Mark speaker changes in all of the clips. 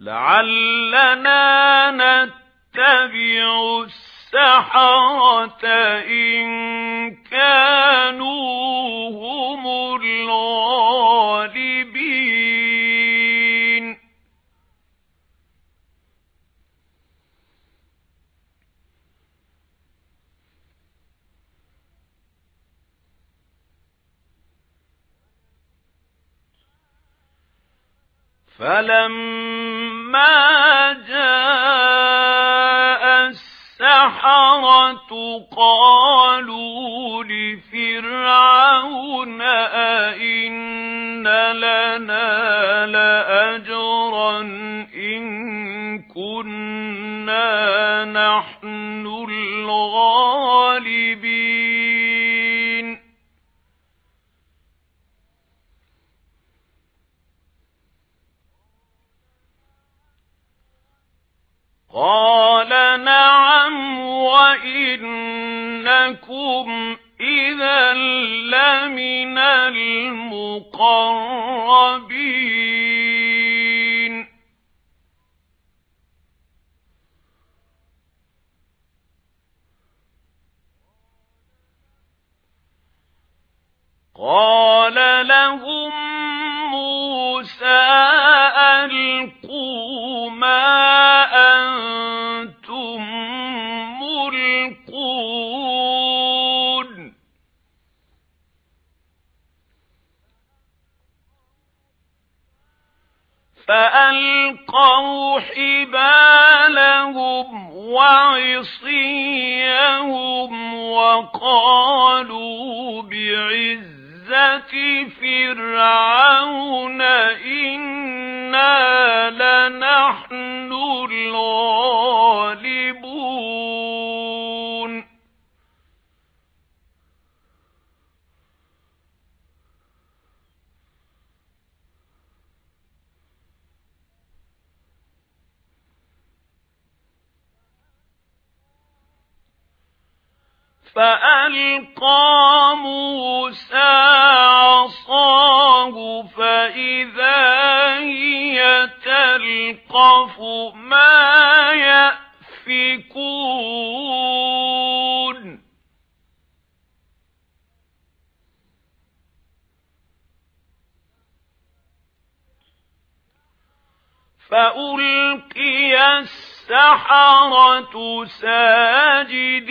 Speaker 1: لَعَلَّنَا نَتَّبِعُ السَّحَرَةَ إِن كَانُوا هُمُ الْغَالِبِينَ. فَلَمَّا جَاءَ السَّحَرَةُ قَالُوا لِفِرْعَوْنَ أَئِنَّ لَنَا لَأَجْرًا إِن كُنَّا نَحْنُ الْغَالِبِينَ قَالَ نَعَمْ وَإِنَّكُمْ إِذًا لَّمِنَ الْمُقَرَّبِينَ. قَالَ لَهُم مُوسَى فَأَلْقَوْا حِبَالَهُمْ وَعِصِيَّهُمْ وَقَالُوا بِعِزَّةِ فِرْعَوْنَ إِنَّا لَنَحْنُ الْغَالِبُونَ فَأَلْقَى مُوسَى عَصَاهُ فَإِذَا هِيَ تَلْقَفُ مَا يَأْفِكُونَ. فَأُلْقِيَ السَّحَرَةُ سَاجِدِينَ.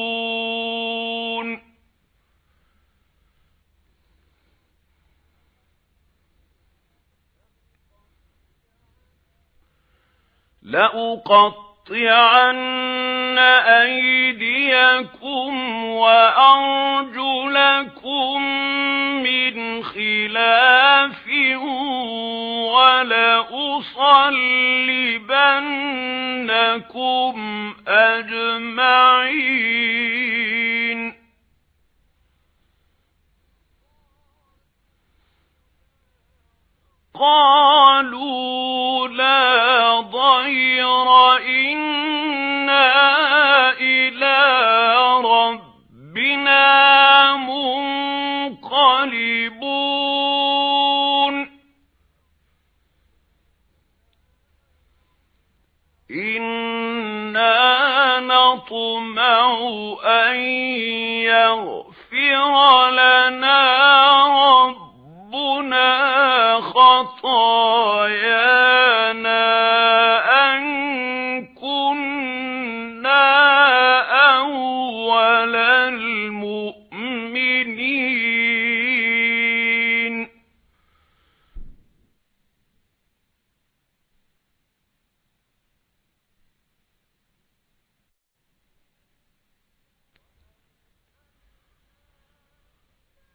Speaker 1: لَأُقَطِّعَنَّ أَيْدِيَكُمْ وَأَرْجُلَكُمْ مِنْ خِلَافٍ وَلَأُصَلِّبَنَّكُمْ أَجْمَعِينَ. قَالُوا نَطْمَعُ أَن يَغْفِرَ لَنَا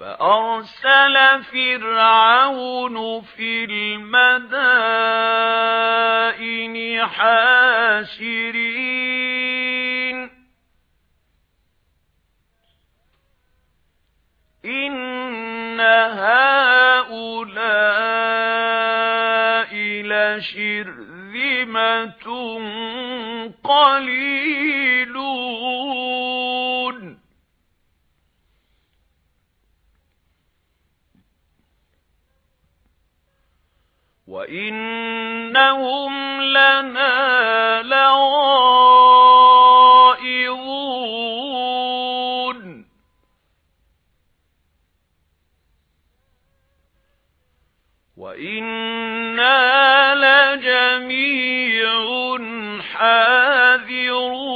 Speaker 1: فَأَرْسَلَ فِرْعَوْنُ فِي الْمَدَائِنِ حَاشِرِينَ. إِنَّ هَؤُلَاءِ لَشِرْذِمَةٌ قَلِيلُونَ. وَإِنَّهُمْ لَنَا لَغَائِظُونَ وَإِنَّا لَجَمِيعٌ حَاذِرُونَ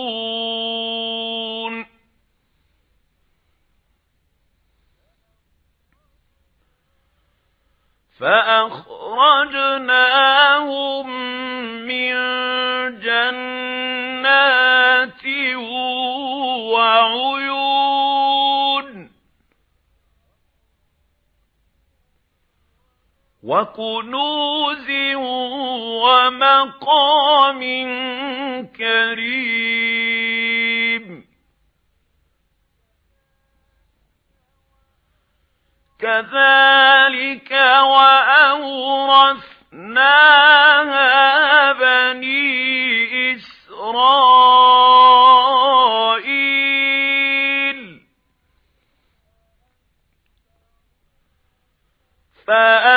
Speaker 1: فَأَخْ أَخْرَجْنَاهُمْ مِنْ جَنَّاتٍ وَعُيُونٍ. وَكُنُوزٍ وَمَقَامٍ كَرِيمٍ. كَذَلِكَ وَأَوْرَثْنَاهَا بَنِي إِسْرَائِيلَ فَأَتْبَعُوهُم